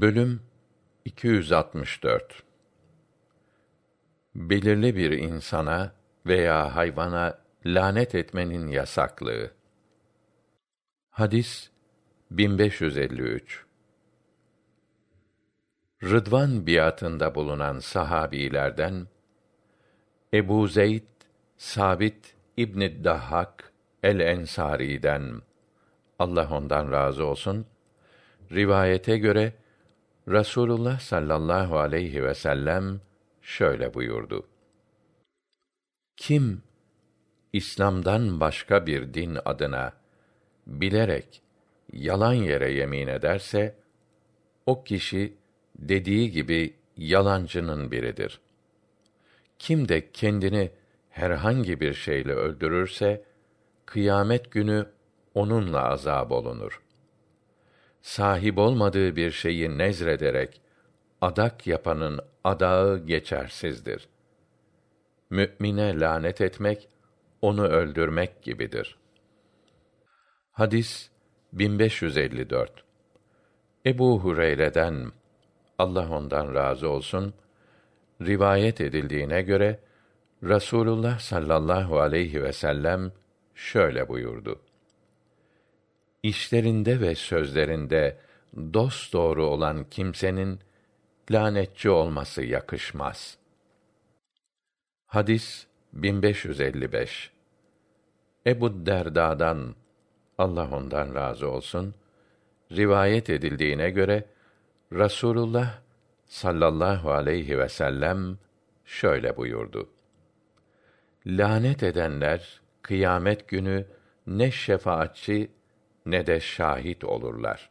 Bölüm 264 Belirli bir insana veya hayvana lanet etmenin yasaklığı. Hadis 1553 Rıdvan biatında bulunan sahabilerden Ebu Zeyd Sabit İbn Dahhak el-Ensari'den Allah ondan razı olsun rivayete göre Rasulullah sallallahu aleyhi ve sellem şöyle buyurdu. Kim İslam'dan başka bir din adına bilerek yalan yere yemin ederse o kişi dediği gibi yalancının biridir. Kim de kendini herhangi bir şeyle öldürürse kıyamet günü onunla azab olunur sahip olmadığı bir şeyi nezrederek adak yapanın adağı geçersizdir. Mü'mine lanet etmek, onu öldürmek gibidir. Hadis 1554 Ebu Hureyre'den Allah ondan razı olsun rivayet edildiğine göre Rasulullah sallallahu aleyhi ve sellem şöyle buyurdu işlerinde ve sözlerinde dost doğru olan kimsenin lanetçi olması yakışmaz. Hadis 1555 Ebu Derda'dan Allah ondan razı olsun rivayet edildiğine göre Rasulullah sallallahu aleyhi ve sellem şöyle buyurdu. Lanet edenler kıyamet günü ne şefaatçi ne de şahit olurlar.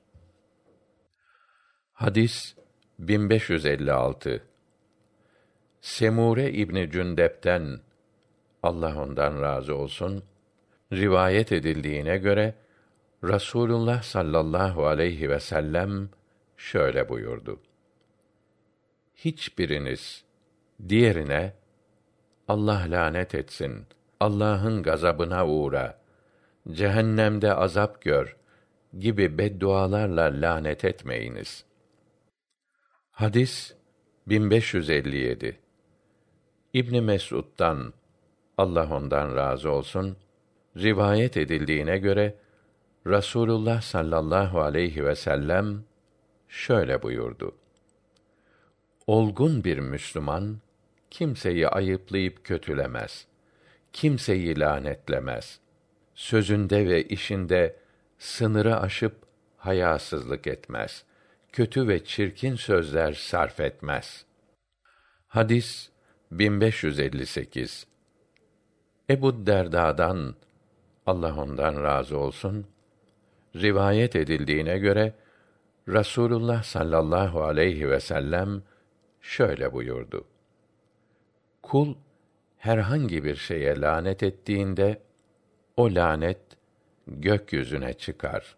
Hadis 1556 Semure İbni Cündep'ten Allah ondan razı olsun rivayet edildiğine göre Rasulullah sallallahu aleyhi ve sellem şöyle buyurdu. Hiçbiriniz diğerine Allah lanet etsin, Allah'ın gazabına uğra cehennemde azap gör gibi beddualarla lanet etmeyiniz. Hadis 1557 İbn Mesud'dan Allah ondan razı olsun rivayet edildiğine göre Rasulullah sallallahu aleyhi ve sellem şöyle buyurdu. Olgun bir Müslüman kimseyi ayıplayıp kötülemez. Kimseyi lanetlemez sözünde ve işinde sınırı aşıp hayasızlık etmez. Kötü ve çirkin sözler sarf etmez. Hadis 1558 Ebu Derda'dan Allah ondan razı olsun rivayet edildiğine göre Rasulullah sallallahu aleyhi ve sellem şöyle buyurdu. Kul herhangi bir şeye lanet ettiğinde o lanet gökyüzüne çıkar.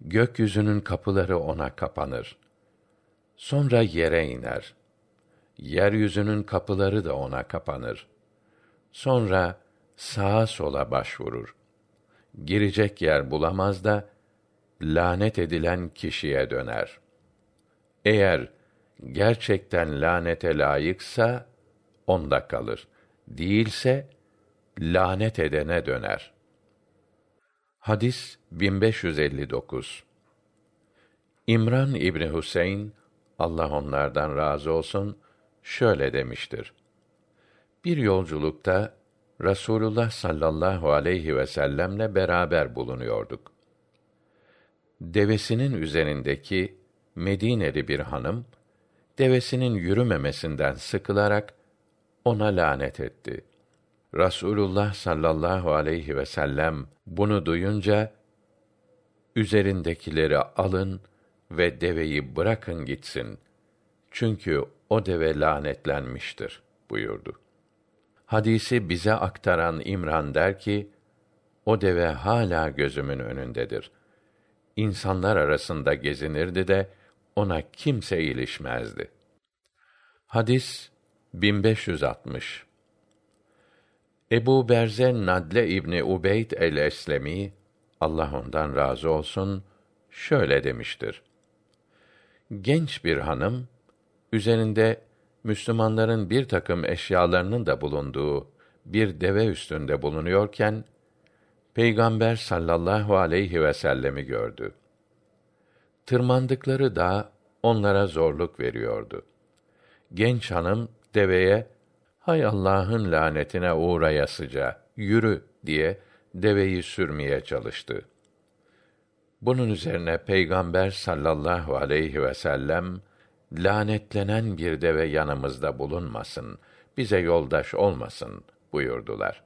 Gökyüzünün kapıları ona kapanır. Sonra yere iner. Yeryüzünün kapıları da ona kapanır. Sonra sağa sola başvurur. Girecek yer bulamaz da lanet edilen kişiye döner. Eğer gerçekten lanete layıksa onda kalır. Değilse lanet edene döner. Hadis 1559. İmran İbni Huseyn Allah onlardan razı olsun şöyle demiştir. Bir yolculukta Rasulullah sallallahu aleyhi ve sellemle beraber bulunuyorduk. Devesinin üzerindeki Medineli bir hanım devesinin yürümemesinden sıkılarak ona lanet etti. Rasulullah sallallahu aleyhi ve sellem bunu duyunca üzerindekileri alın ve deveyi bırakın gitsin. Çünkü o deve lanetlenmiştir buyurdu. Hadisi bize aktaran İmran der ki, o deve hala gözümün önündedir. İnsanlar arasında gezinirdi de ona kimse ilişmezdi. Hadis 1560 Ebu Berze Nadle İbni Ubeyd el-Eslemi Allah ondan razı olsun şöyle demiştir. Genç bir hanım üzerinde Müslümanların bir takım eşyalarının da bulunduğu bir deve üstünde bulunuyorken Peygamber sallallahu aleyhi ve sellemi gördü. Tırmandıkları da onlara zorluk veriyordu. Genç hanım deveye hay Allah'ın lanetine uğrayasıca yürü diye deveyi sürmeye çalıştı. Bunun üzerine Peygamber sallallahu aleyhi ve sellem lanetlenen bir deve yanımızda bulunmasın, bize yoldaş olmasın buyurdular.